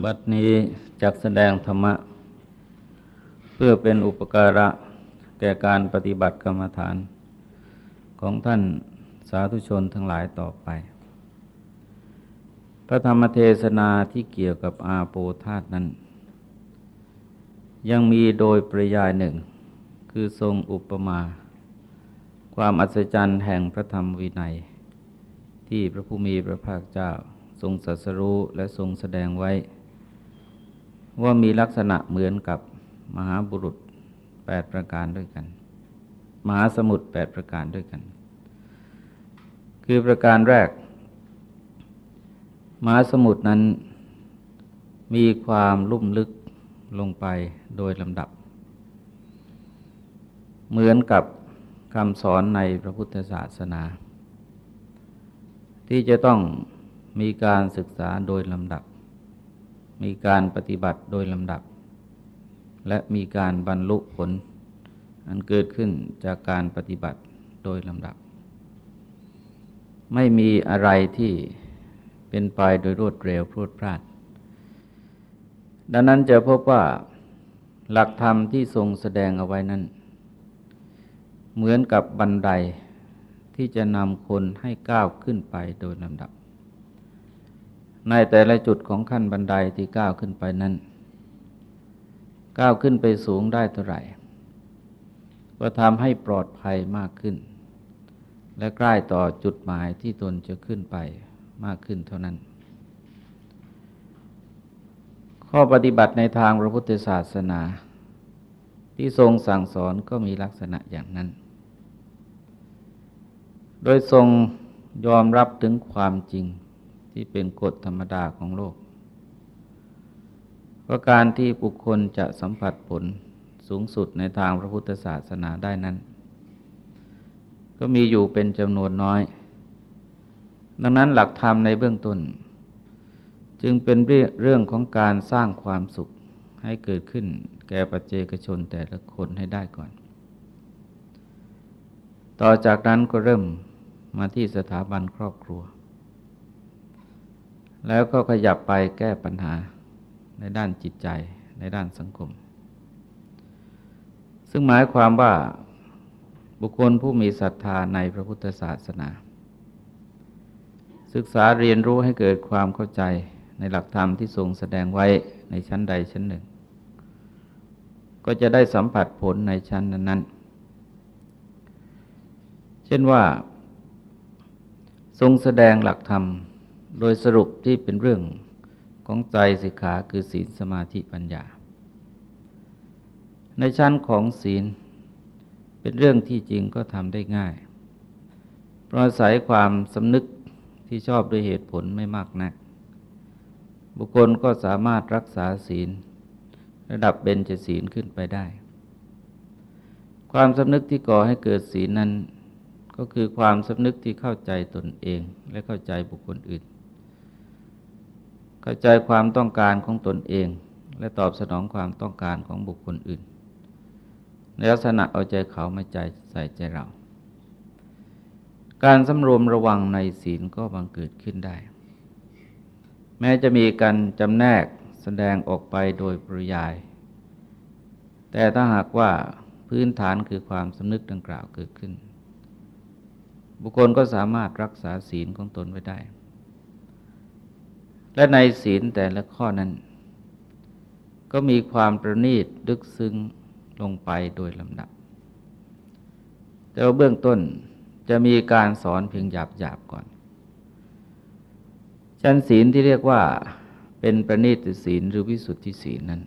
บัดนี้จักแสดงธรรมะ เพื่อเป็นอุปการะแก่การปฏิบัติกรรมฐาน ของท่านสาธุชนทั้งหลายต่อไป พระธรรมเทศนาที่เกี่ยวกับอาโปธาตนั้น ยังมีโดยปริยายหนึ่ง คือทรงอุปมา ความอัศจรรย์แห่งพระธรรมวินัย ที่พระผู้มีพระภาคเจ้าทรงสัสรู้และทรงแสดงไว้ ว่ามีลักษณะเหมือนกับมหาบุรุษแปดประการด้วยกัน มหาสมุทรแปดประการด้วยกัน คือประการแรก มหาสมุทรนั้นมีความลุ่มลึกลงไปโดยลำดับ เหมือนกับคำสอนในพระพุทธศาสนา ที่จะต้องมีการศึกษาโดยลำดับ มีการปฏิบัติโดยลำดับ และมีการบรรลุผล อันเกิดขึ้นจากการปฏิบัติโดยลำดับ ไม่มีอะไรที่เป็นไปโดยรวดเร็วพรวดพลาด ดังนั้นจะพบว่าหลักธรรมที่ทรงแสดงเอาไว้นั้น เหมือนกับบันไดที่จะนำคนให้ก้าวขึ้นไปโดยลำดับ ในแต่ละจุดของขั้นบันไดที่ก้าวขึ้นไปนั้นก้าวขึ้นไปสูงได้เท่าไหร่ ก็ทำให้ปลอดภัยมากขึ้น และใกล้ต่อจุดหมายที่ตนจะขึ้นไปมากขึ้นเท่านั้น ข้อปฏิบัติในทางพระพุทธศาสนา ที่ทรงสั่งสอนก็มีลักษณะอย่างนั้น โดยทรงยอมรับถึงความจริง ที่เป็นกฎธรรมดาของโลกเพราะการที่บุคคลจะสัมผัสผลสูงสุดในทางพระพุทธศาสนาได้นั้น ก็มีอยู่เป็นจำนวนน้อย ดังนั้นหลักธรรมในเบื้องต้น จึงเป็นเรื่องของการสร้างความสุขให้เกิดขึ้นแก่ปัจเจกชนแต่ละคนให้ได้ก่อน ต่อจากนั้นก็เริ่มมาที่สถาบันครอบครัว แล้วก็ขยับไปแก้ปัญหาในด้านจิตใจในด้านสังคม ซึ่งหมายความว่าบุคคลผู้มีศรัทธาในพระพุทธศาสนา ศึกษาเรียนรู้ให้เกิดความเข้าใจในหลักธรรมที่ทรงแสดงไว้ในชั้นใดชั้นหนึ่ง ก็จะได้สัมผัสผลในชั้นนั้นๆ เช่นว่า ทรงแสดงหลักธรรม โดยสรุปที่เป็นเรื่องของใจสิกขาคือศีลสมาธิปัญญา ในชั้นของศีลเป็นเรื่องที่จริงก็ทำได้ง่ายเพราะอาศัยความสำนึกที่ชอบด้วยเหตุผลไม่มากนัก บุคคลก็สามารถรักษาศีล ระดับเบญจศีลขึ้นไปได้ ความสำนึกที่ก่อให้เกิดศีลนั้นก็คือความสำนึกที่เข้าใจตนเองและเข้าใจบุคคลอื่น เข้าใจความต้องการของตนเอง และตอบสนองความต้องการของบุคคลอื่น ในลักษณะเอาใจเขามาใจใส่ใจเรา การสำรวมระวังในศีลก็บังเกิดขึ้นได้ แม้จะมีการจำแนกแสดงออกไปโดยปริยาย แต่ถ้าหากว่าพื้นฐานคือความสำนึกดังกล่าวเกิดขึ้น บุคคลก็สามารถรักษาศีลของตนไว้ได้ และในศีลแต่ละข้อนั้น ก็มีความประณีตลึกซึ้งลงไปโดยลำดับ แต่ว่าเบื้องต้นจะมีการสอนเพียงหยาบหยาบก่อน ชั้นศีลที่เรียกว่าเป็นประณีตศีลหรือวิสุทธิศีลนั้น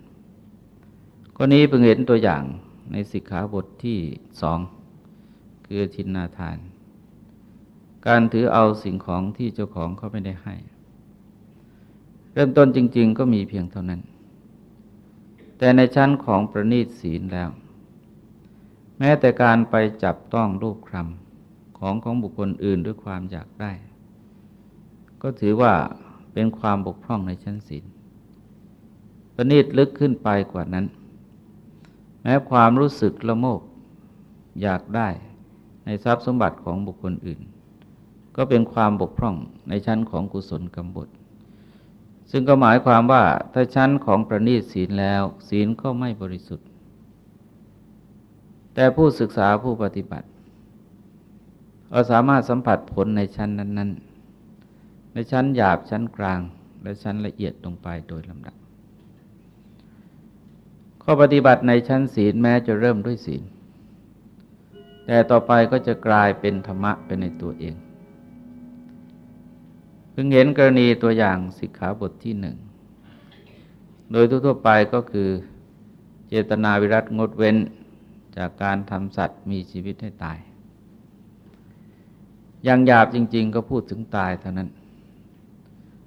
ก็นี้เพิ่งเห็นตัวอย่างในสิกขาบทที่สองคือทินนาทาน การถือเอาสิ่งของที่เจ้าของเขาไม่ได้ให้ เริ่มต้นจริง ๆ ก็มีเพียงเท่านั้น แต่ในชั้นของประณีตศีลแล้ว แม้แต่การไปจับต้องรูปครำของของบุคคลอื่นด้วยความอยากได้ ก็ถือว่าเป็นความบกพร่องในชั้นศีลประณีตลึกขึ้นไปกว่านั้น แม้ความรู้สึกละโมบอยากได้ในทรัพย์สมบัติของบุคคลอื่น ก็เป็นความบกพร่องในชั้นของกุศลกรรมบท ซึ่งก็หมายความว่าถ้าชั้นของประณีตศีลแล้ว ศีลก็ไม่บริสุทธิ์ แต่ผู้ศึกษาผู้ปฏิบัติเราสามารถสัมผัสผลในชั้นนั้น ๆ ในชั้นหยาบชั้นกลาง และชั้นละเอียดลงไปโดยลำดับ ข้อปฏิบัติในชั้นศีลแม้จะเริ่มด้วยศีล แต่ต่อไปก็จะกลายเป็นธรรมะเป็นในตัวเอง พิ่งเห็นกรณีตัวอย่างสิกขาบทที่หนึ่ง โดยทั่วไปก็คือเจตนาวิรัตงดเว้นจากการทำสัตว์มีชีวิตให้ตาย อย่างหยาบจริง ๆ ก็พูดถึงตายเท่านั้น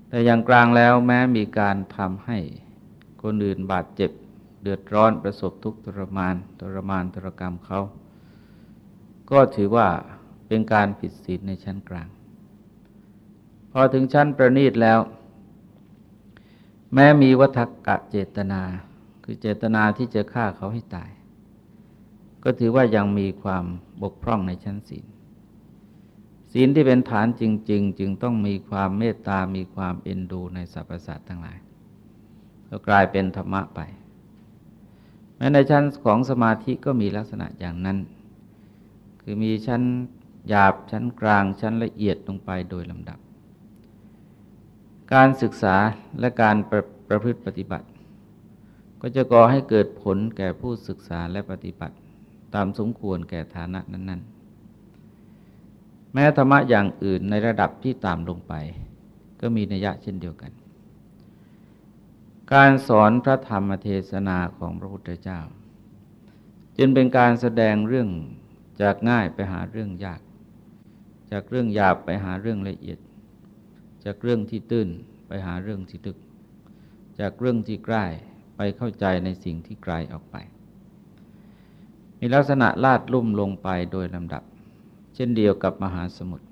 แต่อย่างกลางแล้วแม้มีการทำให้คนอื่นบาดเจ็บ เดือดร้อนประสบทุกข์ทรมานทรมานทรกรรมเขา ก็ถือว่าเป็นการผิดศีลในชั้นกลาง อถึงชั้นประณีตแล้ว แม้มีวัฏกะเจตนา คือเจตนาที่จะฆ่าเขาให้ตาย ก็ถือว่ายังมีความบกพร่องในชั้นศีลศีลที่เป็นฐานจริง ๆ จึงต้องมีความเมตตา มีความเอ็นดูในสรรพสัตว์ทั้งหลาย ก็กลายเป็นธรรมะไป แม้ในชั้นของสมาธิก็มีลักษณะอย่างนั้น คือมีชั้นหยาบชั้นกลางชั้นละเอียดลงไปโดยลำดับ การศึกษาและการประประพฤติปฏิบัติ ก็จะก่อให้เกิดผลแก่ผู้ศึกษาและปฏิบัติ ตามสมควรแก่ฐานะนั้น ๆ แม้ธรรมะอย่างอื่นในระดับที่ต่ำลงไป ก็มีนัยยะเช่นเดียวกัน การสอนพระธรรมเทศนาของพระพุทธเจ้า จึงเป็นการแสดงเรื่องจากง่ายไปหาเรื่องยาก จากเรื่องหยาบไปหาเรื่องละเอียด จากเรื่องที่ตื้นไปหาเรื่องที่ลึก จากเรื่องที่ใกล้ไปเข้าใจในสิ่งที่ไกลออกไป มีลักษณะลาดลุ่มลงไปโดยลำดับ เช่นเดียวกับมหาสมุทร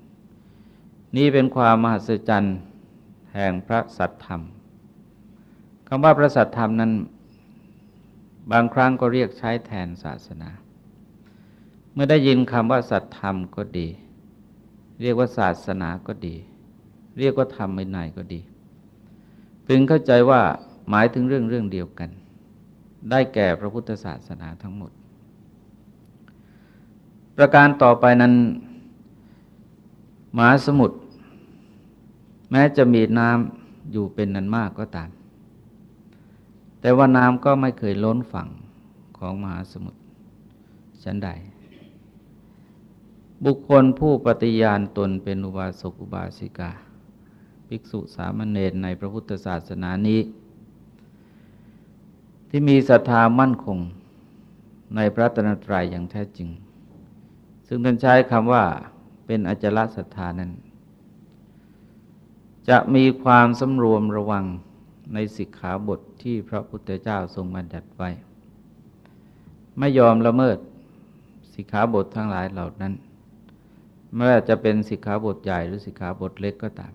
นี่เป็นความมหัศจรรย์แห่งพระสัตธรรมคำว่าพระสัตธรรมนั้น บางครั้งก็เรียกใช้แทนศาสนา เมื่อได้ยินคำว่าสัตธรรมก็ดี เรียกว่าศาสนาก็ดี เรียกว่าธรรมในก็ดีพึงเข้าใจว่าหมายถึงเรื่องเรื่องเดียวกัน ได้แก่พระพุทธศาสนาทั้งหมด ประการต่อไปนั้นมหาสมุทรแม้จะมีน้ำอยู่เป็นนันมากก็ตาม แต่ว่าน้ำก็ไม่เคยล้นฝั่งของมหาสมุทรชั้นใด บุคคลผู้ปฏิญาณตนเป็นอุบาสกอุบาสิกา ภิกษุสามเณรในพระพุทธศาสนานี้ ที่มีศรัทธามั่นคงในพระตนตรัยอย่างแท้จริง ซึ่งท่านใช้คำว่าเป็นอจลศรัทธานั้น จะมีความสำรวมระวังในสิกขาบทที่พระพุทธเจ้าทรงบัญญัติไว้ ไม่ยอมละเมิดสิกขาบททั้งหลายเหล่านั้น ไม่ว่าจะเป็นสิกขาบทใหญ่หรือสิกขาบทเล็กก็ตาม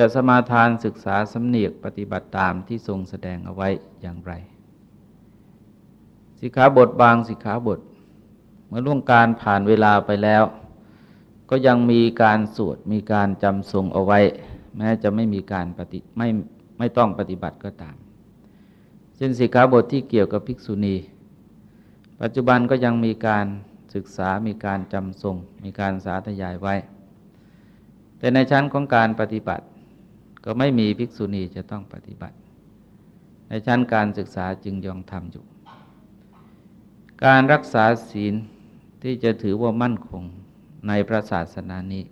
จะสมาทานศึกษาสำเนียกปฏิบัติตามที่ทรงแสดงเอาไว้อย่างไร สิกขาบทบางสิกขาบท เมื่อล่วงการผ่านเวลาไปแล้ว ก็ยังมีการสวดมีการจำทรงเอาไว้ แม้จะไม่มีการปฏิไม่ไม่ต้องปฏิบัติก็ตามเช่นสิกขาบทที่เกี่ยวกับภิกษุณี ปัจจุบันก็ยังมีการศึกษามีการจำทรง มีการสาธยายไว้ แต่ในชั้นของการปฏิบัติ ก็ไม่มีภิกษุณีจะต้องปฏิบัติ ในชั้นการศึกษาจึงยองทำอยู่ การรักษาศีลที่จะถือว่ามั่นคงในพระศาสนานี้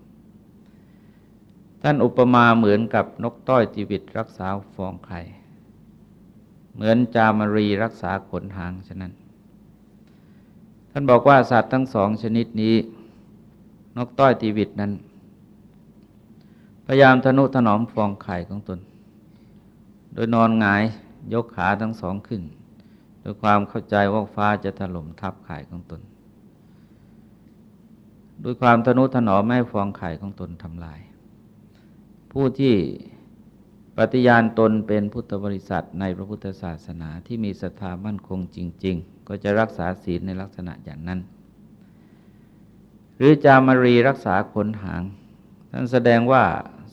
ท่านอุปมาเหมือนกับนกต้อยจีวิตรักษาฟองไข่เหมือนจามรีรักษาขนหางฉะนั้น ท่านบอกว่าสัตว์ทั้งสองชนิดนี้ นกต้อยจีวิตนั้น พยายามทนุถนอมฟองไข่ของตน โดยนอนหงายยกขาทั้งสองขึ้นโดยความเข้าใจว่าฟ้าจะถล่มทับไข่ของตน ด้วยความทนุถนอมไม่ฟองไข่ของตนทำลาย ผู้ที่ปฏิญาณตนเป็นพุทธบริษัทในพระพุทธศาสนาที่มีศรัทธามั่นคงจริง ๆ ก็จะรักษาศีลในลักษณะอย่างนั้น หรือจามารีรักษาขนหางท่านแสดงว่า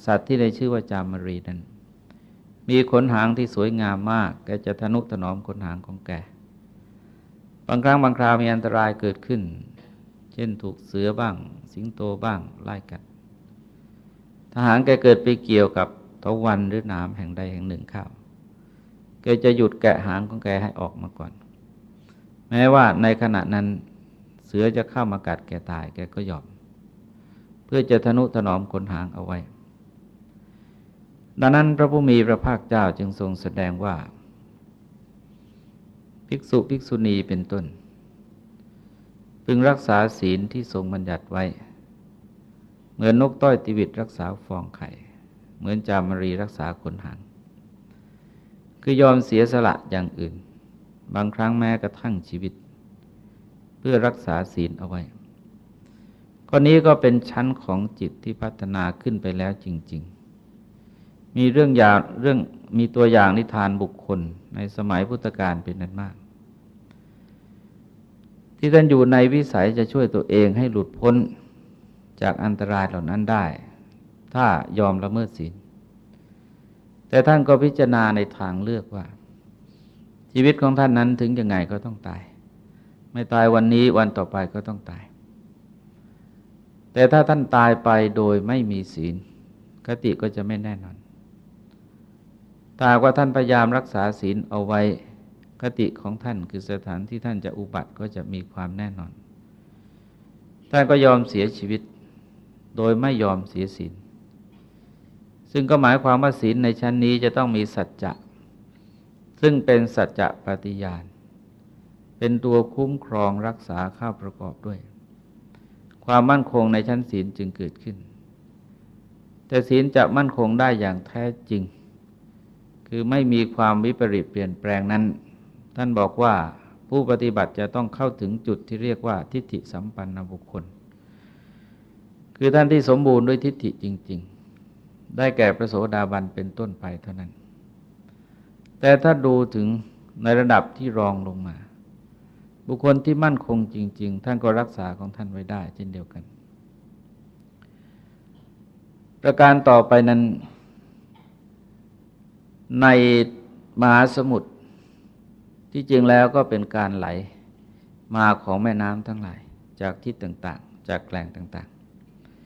สัตว์ที่ได้ชื่อว่าจามรีนั้น มีขนหางที่สวยงามมาก แกจะทนุถนอมขนหางของแก บางครั้งบางคราวมีอันตรายเกิดขึ้น เช่นถูกเสือบ้าง สิงโตบ้างไล่กัดทหารแกเกิดไปเกี่ยวกับทวันหรือหนามแห่งใดแห่งหนึ่งข้าวแกจะหยุดแกะหางของแกให้ออกมาก่อน แม้ว่าในขณะนั้นเสือจะเข้ามากัดแกตายแกก็ยอม เพื่อจะทนุถนอมขนหางเอาไว้ ดังนั้นพระผู้มีพระภาคเจ้าจึงทรงแสดงว่า ภิกษุภิกษุณีเป็นต้น พึงรักษาศีลที่ทรงบัญญัติไว้ เหมือนนกต้อยติวิตรักษาฟองไข่ เหมือนจามรีรักษาขนหางคือยอมเสียสละอย่างอื่น บางครั้งแม้กระทั่งชีวิต เพื่อรักษาศีลเอาไว้ข้อนี้ก็เป็นชั้นของจิตที่พัฒนาขึ้นไปแล้วจริง มีเรื่องอย่างเรื่องมีตัวอย่างนิทานบุคคลในสมัยพุทธกาลเป็นนั้นมาก ที่ท่านอยู่ในวิสัยจะช่วยตัวเองให้หลุดพ้นจากอันตรายเหล่านั้นได้ ถ้ายอมละเมิดศีลแต่ท่านก็พิจารณาในทางเลือกว่า ชีวิตของท่านนั้นถึงยังไงก็ต้องตาย ไม่ตายวันนี้วันต่อไปก็ต้องตาย แต่ถ้าท่านตายไปโดยไม่มีศีลคติก็จะไม่แน่นอน ถ้าว่าท่านพยายามรักษาศีลเอาไว้คติของท่านคือสถานที่ท่านจะอุบัติก็จะมีความแน่นอน ท่านก็ยอมเสียชีวิต โดยไม่ยอมเสียศีล ซึ่งก็หมายความว่าศีลในชั้นนี้จะต้องมีสัจจะ ซึ่งเป็นสัจจะปฏิญาณ เป็นตัวคุ้มครองรักษาข้าประกอบด้วย ความมั่นคงในชั้นศีลจึงเกิดขึ้น แต่ศีลจะมั่นคงได้อย่างแท้จริง คือไม่มีความวิปริตเปลี่ยนแปลงนั้น ท่านบอกว่าผู้ปฏิบัติจะต้องเข้าถึงจุดที่เรียกว่าทิฏฐิสัมปันนบุคคล คือท่านที่สมบูรณ์ด้วยทิฏฐิจริง ๆ ได้แก่พระโสดาบันเป็นต้นไปเท่านั้น แต่ถ้าดูถึงในระดับที่รองลงมา บุคคลที่มั่นคงจริง ๆ ท่านก็รักษาของท่านไว้ได้ เช่นเดียวกัน ประการต่อไปนั้น ในมหาสมุทรที่จริงแล้วก็เป็นการไหลมาของแม่น้ำทั้งหลายจากทิศต่างๆ จากแหล่งต่าง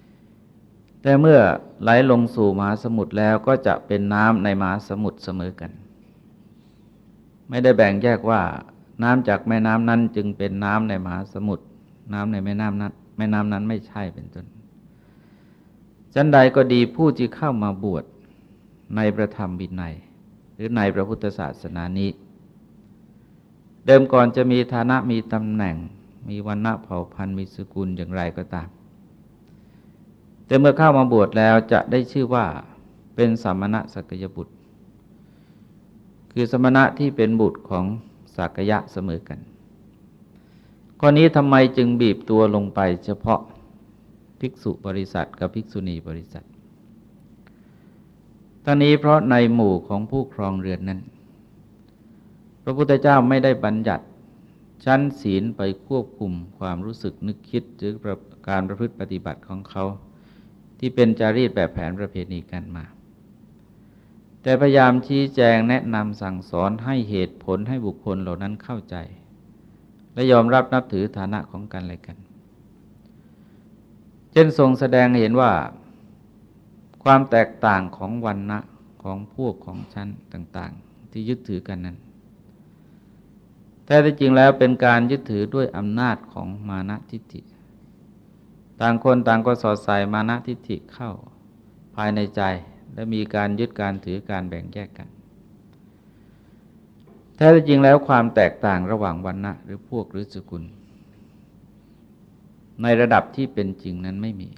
ๆ แต่เมื่อไหลลงสู่มหาสมุทรแล้วก็จะเป็นน้ำในมหาสมุทรเสมอกัน ไม่ได้แบ่งแยกว่าน้ำจากแม่น้ำนั้นจึงเป็นน้ำในมหาสมุทรน้ำในแม่น้ำนั้นแม่น้ำนั้นไม่ใช่เป็นต้นจันใดก็ดีผู้ที่เข้ามาบวชในประธรรมบินัย รือในพระพุทธศาสนานี้ เดิมก่อนจะมีฐานะมีตำแหน่ง มีวันณะเผ่าพันธุ์มีสกุลอย่างไรก็ตาม แต่เมื่อเข้ามาบวชแล้วจะได้ชื่อว่าเป็นสมณะสักยบุตร คือสมณะที่เป็นบุตรของสักยะเสมอกันข้อนี้ทำไมจึงบีบตัวลงไปเฉพาะภิกษุบริษัทกับภิกษุณีบริษัท ทั้งนี้เพราะในหมู่ของผู้ครองเรือนนั้น พระพุทธเจ้าไม่ได้บัญญัติ ชั้นศีลไปควบคุมความรู้สึกนึกคิดหรือการประพฤติปฏิบัติของเขา ที่เป็นจารีตแบบแผนประเพณีกันมา แต่พยายามชี้แจงแนะนำสั่งสอนให้เหตุผลให้บุคคลเหล่านั้นเข้าใจ และยอมรับนับถือฐานะของกันและกัน เช่นทรงแสดงเห็นว่า ความแตกต่างของวันนะของพวกของชั้นต่างๆ ที่ยึดถือกันนั้นแต่ที่จริงแล้วเป็นการยึดถือด้วยอำนาจของมานะทิฏฐิ ต่างคนต่างก็สอดใส่มานะทิฏฐิเข้าภายในใจและมีการยึดการถือการแบ่งแยกกัน แท้จริงแล้วความแตกต่างระหว่างวันนะหรือพวกหรือสกุล ในระดับที่เป็นจริงนั้นไม่มี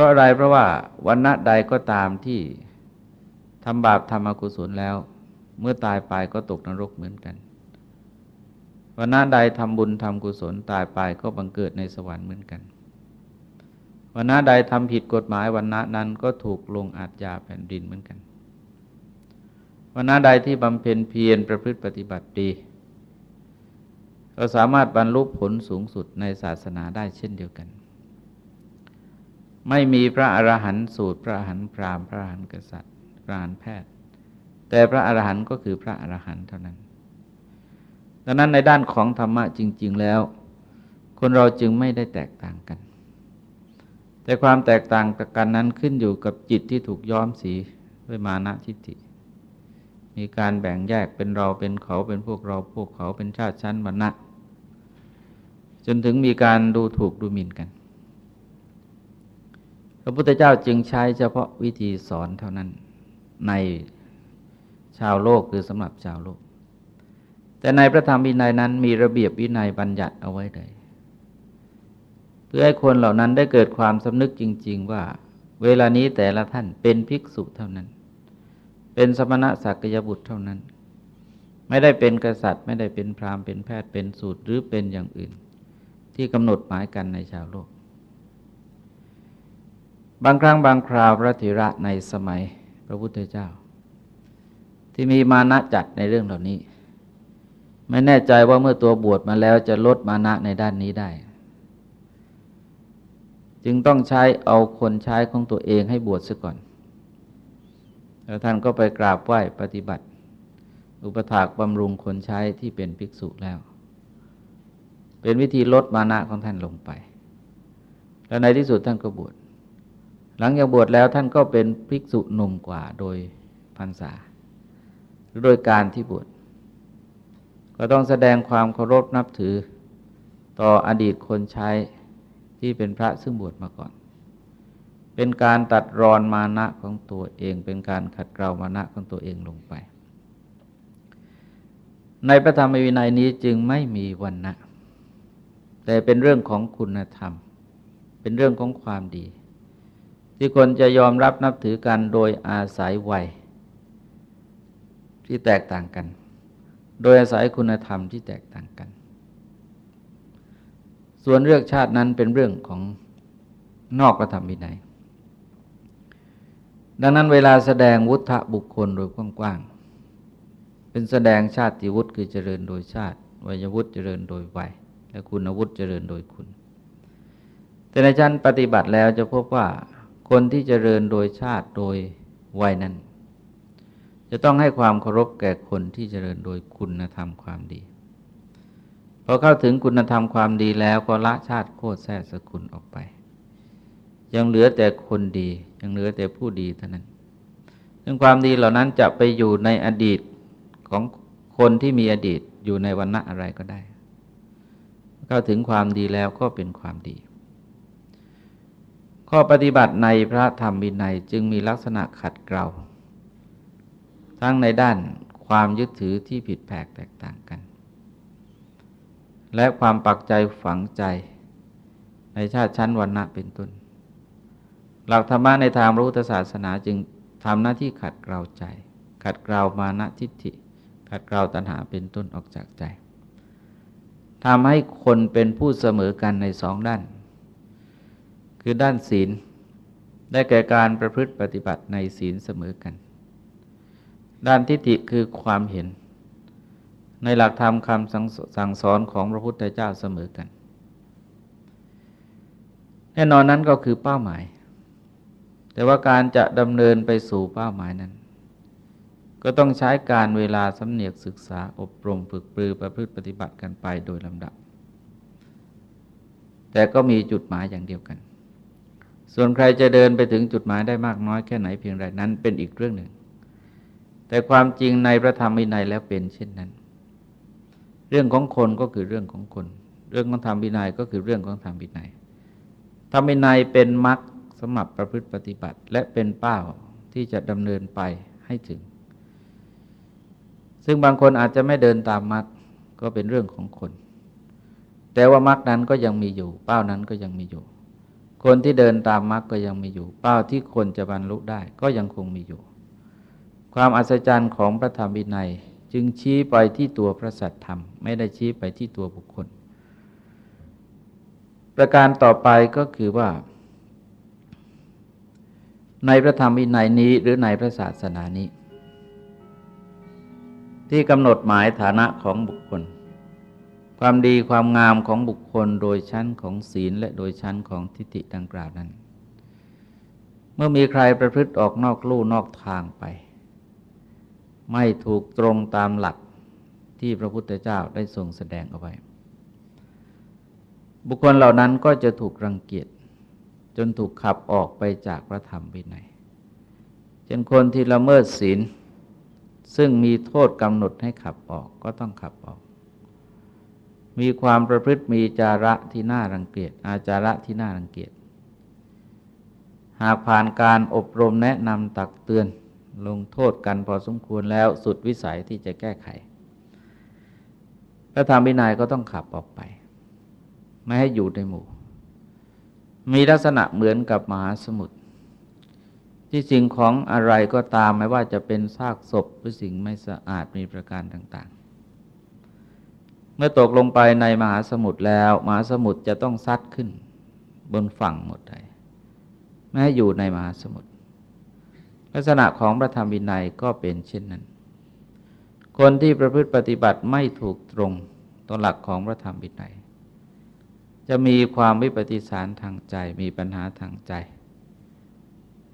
ราะอะไรเพราะว่าวันณะใดก็ตามที่ทำบาปทำอกุศลแล้ว เมื่อตายไปก็ตกนรกเหมือนกันวันน้าใดทำบุญทำกุศลตายไปก็บังเกิดในสวรรค์เหมือนกันวันน้าใดทำผิดกฎหมายวันน้านั้นก็ถูกลงอาญาแผ่นดินเหมือนกันวันน้าใดที่บำเพ็ญเพียรประพฤติปฏิบัติดี ก็สามารถบรรลุผลสูงสุดในศาสนาได้เช่นเดียวกัน ไม่มีพระอรหันต์สูตร พระอรหันต์พราหมณ์พระอรหันต์กษัตริย์พการหันต์แพทย์ แต่พระอรหันต์ก็คือพระอรหันต์เท่านั้น ดังนั้นในด้านของธรรมะจริง ๆแล้ว คนเราจึงไม่ได้แตกต่างกัน แต่ความแตกต่างกันนั้นขึ้นอยู่กับจิตที่ถูกย้อมสีด้วยมานะทิฏฐิมีการแบ่งแยกเป็นเราเป็นเขาเป็นพวกเราพวกเขาเป็นชาติชั้นวรรณะจนถึงมีการดูถูกดูหมิ่นกัน ระพุทธเจ้าจึงใช้เฉพาะวิธีสอนเท่านั้นในชาวโลกคือสำหรับชาวโลก แต่ในพระธรรมวินัยนั้นมีระเบียบวินัยบัญญัติเอาไว้เลย เพื่อให้คนเหล่านั้นได้เกิดความสำนึกจริง ๆ ว่า เวลานี้แต่ละท่านเป็นภิกษุเท่านั้น เป็นสมณะสักยบุตรเท่านั้น ไม่ได้เป็นกษัตริย์ ไม่ได้เป็นพราหมณ์เป็นแพทย์เป็นสูตรหรือเป็นอย่างอื่น ที่กำหนดหมายกันในชาวโลก บางครั้งบางคราวพระธิระในสมัยพระพุทธเจ้า ที่มีมานะจัดในเรื่องเหล่านี้ ไม่แน่ใจว่าเมื่อตัวบวชมาแล้วจะลดมานะในด้านนี้ได้ จึงต้องใช้เอาคนใช้ของตัวเองให้บวชซะก่อน แล้วท่านก็ไปกราบไหว้ปฏิบัติ อุปถากบำรุงคนใช้ที่เป็นภิกษุแล้ว เป็นวิธีลดมานะของท่านลงไป แล้วในที่สุดท่านก็บวช หลังจากบวชแล้วท่านก็เป็นภิกษุหนุ่มกว่าโดยพรรษาโดยการที่บวชก็ต้องแสดงความเคารพนับถือต่ออดีตคนใช้ที่เป็นพระซึ่งบวชมาก่อน เป็นการตัดรอนมานะของตัวเอง เป็นการขัดเกลามานะของตัวเองลงไป ในพระธรรมวินัยนี้จึงไม่มีวันนะแต่เป็นเรื่องของคุณธรรม เป็นเรื่องของความดี ที่คนจะยอมรับนับถือกันโดยอาศัยวัยที่แตกต่างกัน โดยอาศัยคุณธรรมที่แตกต่างกัน ส่วนเรื่องชาตินั้นเป็นเรื่องของนอกพระธรรมวินัย ดังนั้นเวลาแสดงวุฒบุคคลโดยกว้างๆ เป็นแสดงชาติวุฒิคือเจริญโดยชาติวัยวุฒิเจริญโดยวัย และคุณวุฒิเจริญโดยคุณ แต่ในชั้นปฏิบัติแล้วจะพบว่า คนที่เจริญโดยชาติโดยวัยนั้น จะต้องให้ความเคารพแก่คนที่เจริญโดยคุณธรรมความดีพอเข้าถึงคุณธรรมความดีแล้วก็ละชาติโคตรแท้สกุลออกไป ยังเหลือแต่คนดี ยังเหลือแต่ผู้ดีเท่านั้น ซึ่งความดีเหล่านั้นจะไปอยู่ในอดีตของคนที่มีอดีตอยู่ในวันณะอะไรก็ได้ เข้าถึงความดีแล้วก็เป็นความดี ข้อปฏิบัติในพระธรรมวินัยจึงมีลักษณะขัดเกลาทั้งในด้านความยึดถือที่ผิดแผกแตกต่างกัน และความปักใจฝังใจในชาติชั้นวันณะเป็นต้น หลักธรรมะในทางพรู้ศาสนาจึงทำหน้าที่ขัดเกลาใจ ขัดเกลามานะทิฏฐิ ขัดเกลาตัณหาเป็นต้นออกจากใจทำให้คนเป็นผู้เสมอกันในสองด้าน คือด้านศีล ได้แก่การประพฤติปฏิบัติในศีลเสมอกัน ด้านทิฏฐิคือความเห็น ในหลักธรรมคำสั่งสอนของพระพุทธเจ้าเสมอกัน แน่นอนนั้นก็คือเป้าหมาย แต่ว่าการจะดำเนินไปสู่เป้าหมายนั้น ก็ต้องใช้การเวลาสำเนียกศึกษาอบรมฝึกปรือประพฤติปฏิบัติกันไปโดยลำดับ แต่ก็มีจุดหมายอย่างเดียวกัน ส่วนใครจะเดินไปถึงจุดหมายได้มากน้อยแค่ไหนเพียงไรนั้นเป็นอีกเรื่องหนึ่ง แต่ความจริงในพระธรรมวินัยแล้วเป็นเช่นนั้น เรื่องของคนก็คือเรื่องของคน เรื่องของธรรมวินัยก็คือเรื่องของธรรมวินัยธรรมวินัยเป็นมรรคสำหรับประพฤติปฏิบัติ และเป็นเป้าที่จะดำเนินไปให้ถึง ซึ่งบางคนอาจจะไม่เดินตามมรรคก็เป็นเรื่องของคน แต่ว่ามรรคนั้นก็ยังมีอยู่ เป้านั้นก็ยังมีอยู่ คนที่เดินตามมรรคก็ยังมีอยู่ เป้าที่คนจะบรรลุได้ก็ยังคงมีอยู่ ความอัศจรรย์ของพระธรรมวินัยจึงชี้ไปที่ตัวพระสัตธรรม ไม่ได้ชี้ไปที่ตัวบุคคล ประการต่อไปก็คือว่า ในพระธรรมวินัยนี้หรือในพระศาสนานี้ ที่กำหนดหมายฐานะของบุคคล ความดีความงามของบุคคลโดยชั้นของศีลและโดยชั้นของทิฏฐิดังกล่าวนั้น เมื่อมีใครประพฤติออกนอกลู่นอกทางไป ไม่ถูกตรงตามหลักที่พระพุทธเจ้าได้ทรงแสดงเอาไว้ บุคคลเหล่านั้นก็จะถูกรังเกียจจนถูกขับออกไปจากพระธรรมวินัยเช่นคนที่ละเมิดศีล ซึ่งมีโทษกำหนดให้ขับออกก็ต้องขับออก มีความประพฤติมีจาระที่น่ารังเกียจอาจาระที่น่ารังเกียจหากผ่านการอบรมแนะนำตักเตือนลงโทษกันพอสมควรแล้วสุดวิสัยที่จะแก้ไข พระธรรมวินัยก็ต้องขับออกไป ไม่ให้อยู่ในหมู่ มีลักษณะเหมือนกับมหาสมุทรที่สิ่งของอะไรก็ตามไม่ว่าจะเป็นซากศพหรือสิ่งไม่สะอาดมีประการต่าง มื่อตกลงไปในมหาสมุทรแล้ว มหาสมุทรจะต้องซัดขึ้น บนฝั่งหมดเลยแม้อยู่ในมหาสมุทรลักษณะของพระธรรมวินัยก็เป็นเช่นนั้น คนที่ประพฤติปฏิบัติไม่ถูกตรงต่อหลักของพระธรรมวินัย จะมีความวิปฏิสารทางใจมีปัญหาทางใจ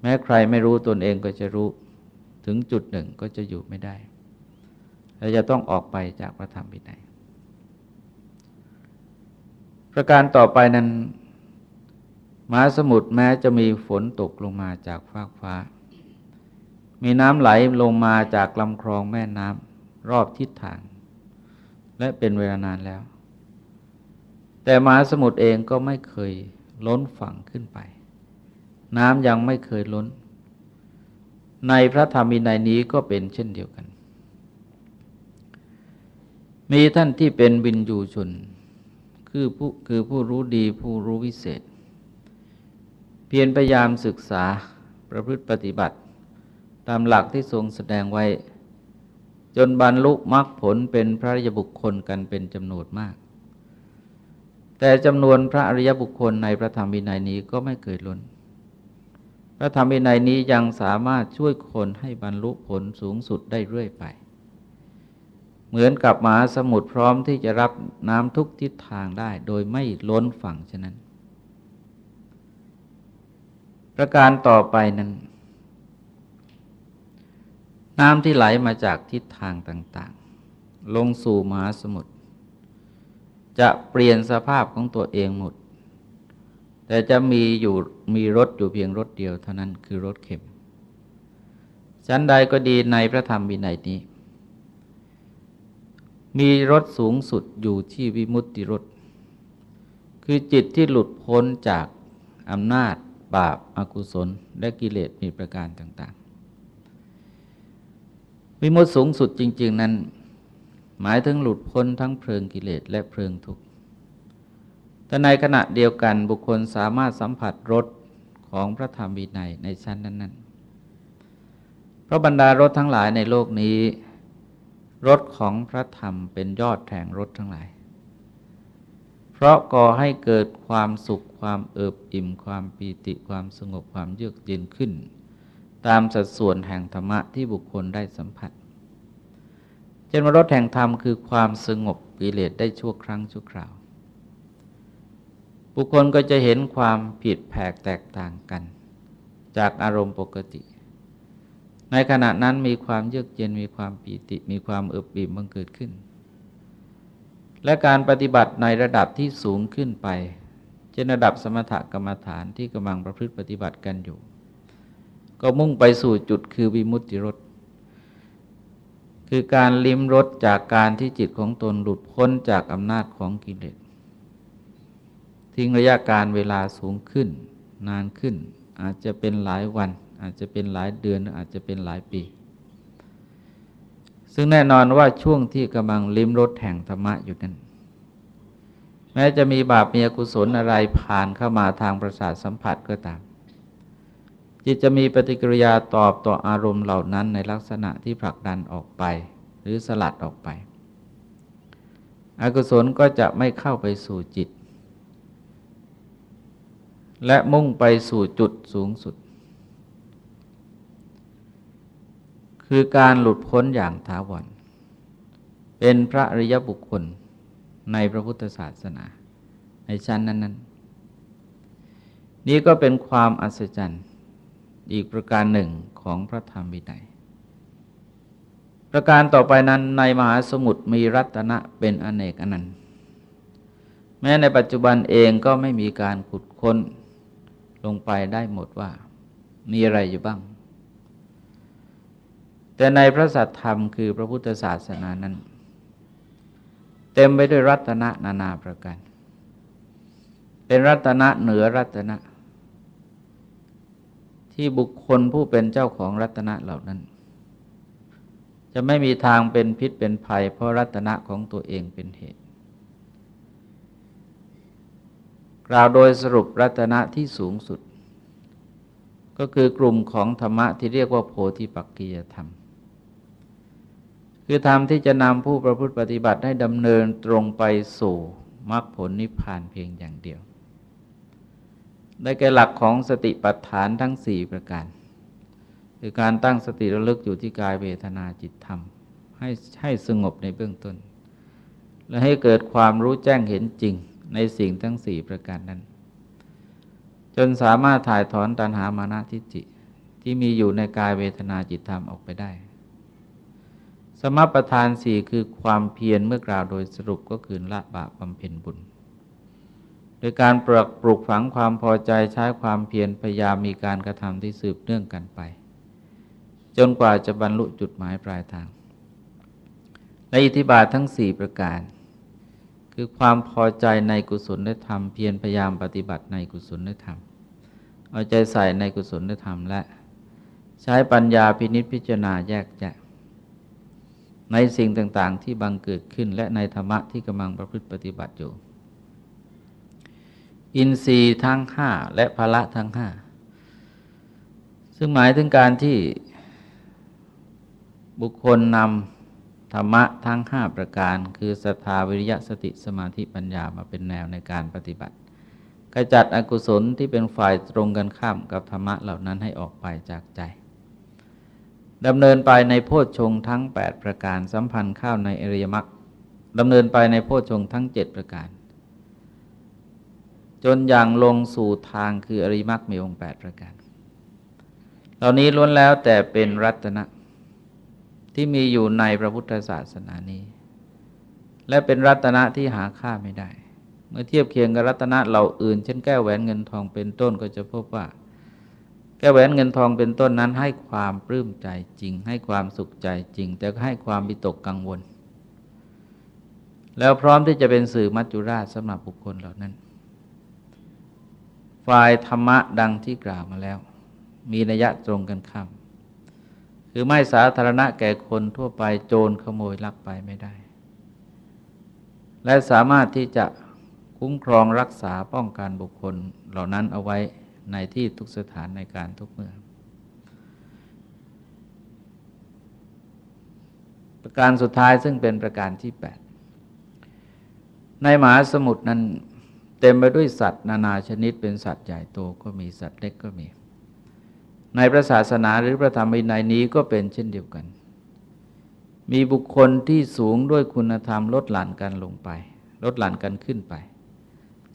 แม้ใครไม่รู้ตนเองก็จะรู้ถึงจุดหนึ่งก็จะอยู่ไม่ได้และจะต้องออกไปจากพระธรรมวินัย ประการต่อไปนั้นมหาสมุทรแม้จะมีฝนตกลงมาจากฟากฟ้า มีน้ำไหลลงมาจากลำคลองแม่น้ำรอบทิศทาง และเป็นเวลานานแล้ว แต่มหาสมุทรเองก็ไม่เคยล้นฝั่งขึ้นไป น้ำยังไม่เคยล้น ในพระธรรมีในนี้ก็เป็นเช่นเดียวกัน มีท่านที่เป็นบินยูชน คือผู้คือผู้รู้ดีผู้รู้วิเศษ เพียรพยายามศึกษาประพฤติปฏิบัติ ตามหลักที่ทรงแสดงไว้ จนบรรลุมรรคผลเป็นพระริยบุคคลกันเป็นจำนวนมาก แต่จำนวนพระอริยบุคคลในพระธรรมวินัยนี้ก็ไม่เคยล้น พระธรรมวินัยนี้ยังสามารถช่วยคนให้บรรลุผลสูงสุดได้เรื่อยไป เหมือนกับมหาสมุทรพร้อมที่จะรับน้ำทุกทิศทางได้ โดยไม่ล้นฝั่งฉะนั้น ประการต่อไปนั้น น้ำที่ไหลมาจากทิศทางต่าง ๆ ลงสู่มหาสมุทรจะเปลี่ยนสภาพของตัวเองหมด แต่จะมีอยู่มีรถอยู่เพียงรถเดียวเท่านั้นคือรถเข็มชั้นใดก็ดีในพระธรรมวินัยนี้ มีรถสูงสุดอยู่ที่วิมุตติรถคือจิตที่หลุดพ้นจากอำนาจบาปอากุศล และกิเลสมีประการต่าง ๆ วิมุตติสูงสุดจริง ๆ นั้น หมายถึงหลุดพ้นทั้งเพลิงกิเลสและเพลิงทุกข์แต่ในขณะเดียวกันบุคคลสามารถสัมผัสรสของพระธรรมวินัยในชั้นนั้น ๆ เพราะบรรดารสทั้งหลายในโลกนี้ รสของพระธรรมเป็นยอดแห่งรสทั้งหลาย เพราะก่อให้เกิดความสุขความเอิบอิ่มความปีติความสงบความเยือกเย็นขึ้น ตามสัดส่วนแห่งธรรมะที่บุคคลได้สัมผัสเช่นว่ารสแห่งธรรมคือความสงบกิเลสได้ชั่วครั้งชั่วคราว บุคคลก็จะเห็นความผิดแผกแตกต่างกัน จากอารมณ์ปกติ ในขณะนั้นมีความเยือกเย็นมีความปีติ มีความเอิบอิ่มบังเกิดขึ้น และการปฏิบัติในระดับที่สูงขึ้นไปเช่นระดับสมถกรรมฐานที่กำลังประพฤติปฏิบัติกันอยู่ ก็มุ่งไปสู่จุดคือวิมุตติรสคือการลิ้มรสจากการที่จิตของตนหลุดพ้นจากอำนาจของกิเลสทิ้งระยะการเวลาสูงขึ้น นานขึ้นอาจจะเป็นหลายวัน อาจจะเป็นหลายเดือนอาจจะเป็นหลายปี ซึ่งแน่นอนว่าช่วงที่กำลังลิ้มรสแห่งธรรมะอยู่นั้น แม้จะมีบาปมีอกุศลอะไรผ่านเข้ามาทางประสาทสัมผัสก็ตาม จิตจะมีปฏิกิริยาตอบต่ออารมณ์เหล่านั้นในลักษณะที่ผลักดันออกไป หรือสลัดออกไป อกุศลก็จะไม่เข้าไปสู่จิตและมุ่งไปสู่จุดสูงสุด คือการหลุดพ้นอย่างถาวร เป็นพระอริยบุคคลในพระพุทธศาสนา ในชั้นนั้น ๆ นี้ก็เป็นความอัศจรรย์อีกประการหนึ่งของพระธรรมวินัย ประการต่อไปนั้นในมหาสมุทรมีรัตนะเป็นอเนกอนันต์ แม้ในปัจจุบันเองก็ไม่มีการขุดค้นลงไปได้หมดว่ามีอะไรอยู่บ้าง แต่ในพระสัทธรรมคือพระพุทธศาสนานั้น เต็มไปด้วยรัตนะนานาประการ เป็นรัตนะเหนือรัตนะ ที่บุคคลผู้เป็นเจ้าของรัตนะเหล่านั้น จะไม่มีทางเป็นพิษเป็นภัย เพราะรัตนะของตัวเองเป็นเหตุกล่าวโดยสรุปรัตนะที่สูงสุด ก็คือกลุ่มของธรรมะที่เรียกว่าโพธิปักกียธรรม คือธรรมที่จะนำผู้ประพฤติปฏิบัติให้ดำเนินตรงไปสู่มรรคผลนิพพานเพียงอย่างเดียว ได้แก่หลักของสติปัฏฐานทั้งสี่ประการ คือการตั้งสติระลึกอยู่ที่กายเวทนาจิตธรรม ให้ให้สงบในเบื้องต้น และให้เกิดความรู้แจ้งเห็นจริงในสิ่งทั้งสี่ประการนั้น จนสามารถถ่ายถอนตัณหามานะทิฏฐิที่มีอยู่ในกายเวทนาจิตธรรมออกไปได้ สมประทานสี่คือความเพียรเมื่อกล่าวโดยสรุปก็คือละบาปบำเพ็ญบุญ โดยการปลักปลูกฝังความพอใจใช้ความเพียรพยายามมีการกระทำที่สืบเนื่องกันไป จนกว่าจะบรรลุจุดหมายปลายทาง และอิทธิบาททั้งสี่ประการ คือความพอใจในกุศลธรรมเพียรพยายามปฏิบัติในกุศลธรรมเอาใจใส่ในกุศลธรรมและ ใช้ปัญญาพินิจพิจารณาแยกแยะ ในสิ่งต่างๆ ที่บังเกิดขึ้นและในธรรมะที่กำลังประพฤติปฏิบัติอยู่ อินทรีย์ทั้งห้าและพละทั้งห้าซึ่งหมายถึงการที่บุคคลนำธรรมะทั้งห้าประการ คือศรัทธาวิริยะสติสมาธิปัญญามาเป็นแนวในการปฏิบัติกระจัดอกุศลที่เป็นฝ่ายตรงกันข้ามกับธรรมะเหล่านั้นให้ออกไปจากใจ ดำเนินไปในโพชฌงทั้ง 8 ประการสัมพันธ์ข้าวในอริยมรรคดำเนินไปในโพชฌงทั้ง 7 ประการ จนอย่างลงสู่ทางคืออริยมักมีองค์แปดประการ เหล่านี้ล้วนแล้วแต่เป็นรัตนะที่มีอยู่ในพระพุทธศาสนานี้ และเป็นรัตนะที่หาค่าไม่ได้ เมื่อเทียบเคียงกับรัตนะเหล่าอื่น เช่นแก้วแหวนเงินทองเป็นต้นก็จะพบว่า แก้วแหวนเงินทองเป็นต้นนั้นให้ความปลื้มใจจริง ให้ความสุขใจจริง แต่ก็ให้ความบิตกกังวล แล้วพร้อมที่จะเป็นสื่อมัจจุราชสำหรับบุคคลเหล่านั้น ฝ่ายธรรมะดังที่กล่าวมาแล้ว มีนัยะตรงกันข้ามคือไม่สาธารณะแก่คนทั่วไปโจรขโมยลักไปไม่ได้ และสามารถที่จะคุ้มครองรักษาป้องกันบุคคลเหล่านั้นเอาไว้ ในที่ทุกสถานในการทุกเมื่อ ประการสุดท้ายซึ่งเป็นประการที่ 8 ในมหาสมุทรนั้นเต็มไปด้วยสัตว์ นานาชนิดเป็นสัตว์ใหญ่โตก็มีสัตว์เล็กก็มี ในพระศาสนาหรือพระธรรมวินัยนี้ก็เป็นเช่นเดียวกัน มีบุคคลที่สูงด้วยคุณธรรมลดหลั่นกันลงไป ลดหลั่นกันขึ้นไป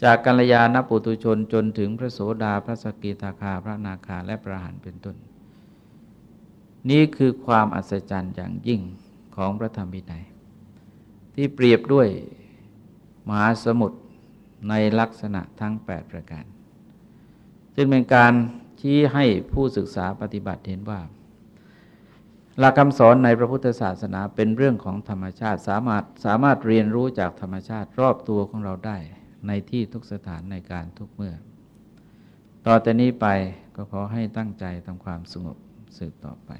จากกัลยาณปุตุชนจนถึงพระโสดาพระสกิทาคาพระนาคาและพระหันเป็นต้น นี่คือความอัศจรรย์อย่างยิ่งของพระธรรมวินัย ที่เปรียบด้วยมหาสมุทรในลักษณะทั้ง 8 ประการ จึงเป็นการชี้ให้ผู้ศึกษาปฏิบัติเห็นว่า หลักคำสอนในพระพุทธศาสนาเป็นเรื่องของธรรมชาติสามารถสามารถเรียนรู้จากธรรมชาติรอบตัวของเราได้ ในที่ทุกสถานในการทุกเมื่อ ต่อแต่นี้ไปก็ขอให้ตั้งใจทำความสงบสืบต่อไป